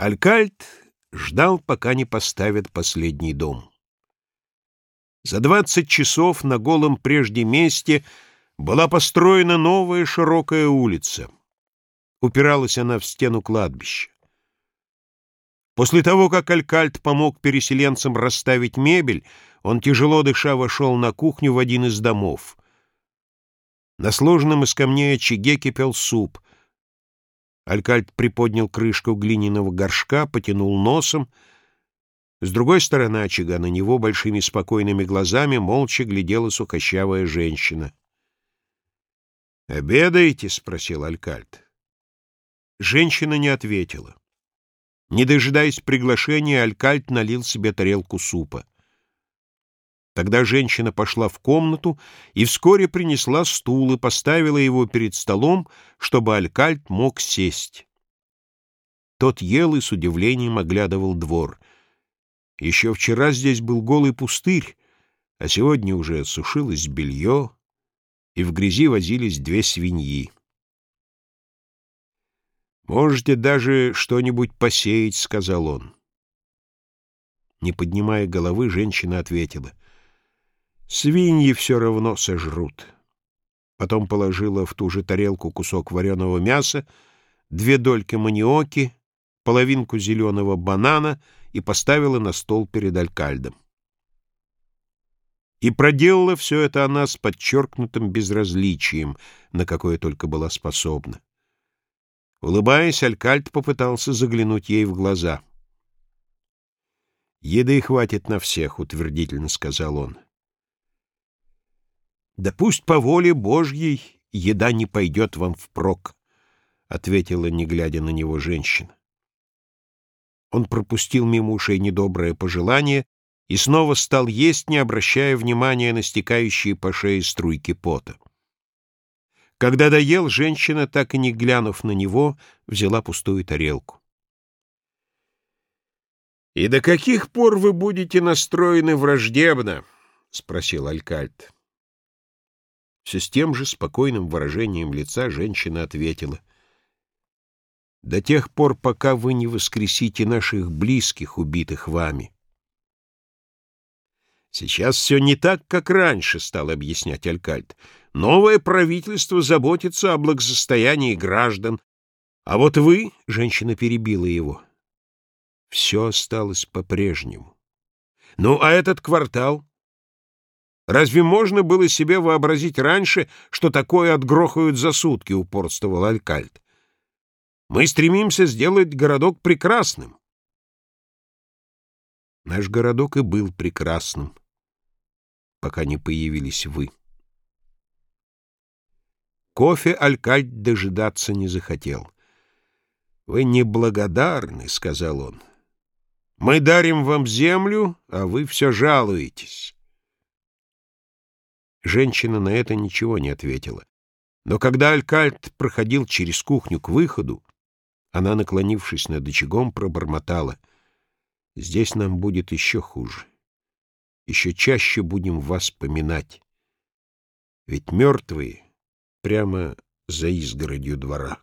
Алькальт ждал, пока не поставят последний дом. За двадцать часов на голом прежде месте была построена новая широкая улица. Упиралась она в стену кладбища. После того, как Алькальт помог переселенцам расставить мебель, он, тяжело дыша, вошел на кухню в один из домов. На сложном из камней очаге кипел суп. Алькальт приподнял крышку глиняного горшка, потянул носом. С другой стороны очага на него большими спокойными глазами молча глядела сухощавая женщина. «Обедаете?» — спросил Алькальт. Женщина не ответила. Не дожидаясь приглашения, Алькальт налил себе тарелку супа. Тогда женщина пошла в комнату и вскоре принесла стул и поставила его перед столом, чтобы Алькальт мог сесть. Тот ел и с удивлением оглядывал двор. Еще вчера здесь был голый пустырь, а сегодня уже сушилось белье, и в грязи возились две свиньи. «Можете даже что-нибудь посеять», — сказал он. Не поднимая головы, женщина ответила. «Свиньи все равно сожрут». Потом положила в ту же тарелку кусок вареного мяса, две дольки маниоки, половинку зеленого банана и поставила на стол перед алькальдом. И проделала все это она с подчеркнутым безразличием, на какое только была способна. Улыбаясь, Алькальт попытался заглянуть ей в глаза. «Еды хватит на всех», — утвердительно сказал он. «Да пусть по воле Божьей еда не пойдет вам впрок», — ответила, не глядя на него, женщина. Он пропустил мимо ушей недоброе пожелание и снова стал есть, не обращая внимания на стекающие по шее струйки пота. Когда доел, женщина, так и не глянув на него, взяла пустую тарелку. «И до каких пор вы будете настроены враждебно?» — спросил Алькальт. Все с тем же спокойным выражением лица женщина ответила. «До тех пор, пока вы не воскресите наших близких, убитых вами». «Сейчас все не так, как раньше», — стал объяснять Алькальт. Новое правительство заботится о благосостоянии граждан. А вот вы, — женщина перебила его, — все осталось по-прежнему. Ну, а этот квартал? Разве можно было себе вообразить раньше, что такое отгрохают за сутки, — упорствовал Алькальт. Мы стремимся сделать городок прекрасным. Наш городок и был прекрасным, пока не появились вы. Кофе Алькальд дожидаться не захотел. «Вы неблагодарны», — сказал он. «Мы дарим вам землю, а вы все жалуетесь». Женщина на это ничего не ответила. Но когда Алькальд проходил через кухню к выходу, она, наклонившись над очагом, пробормотала. «Здесь нам будет еще хуже. Еще чаще будем вас поминать. Ведь мертвые прямо за изгородью двора.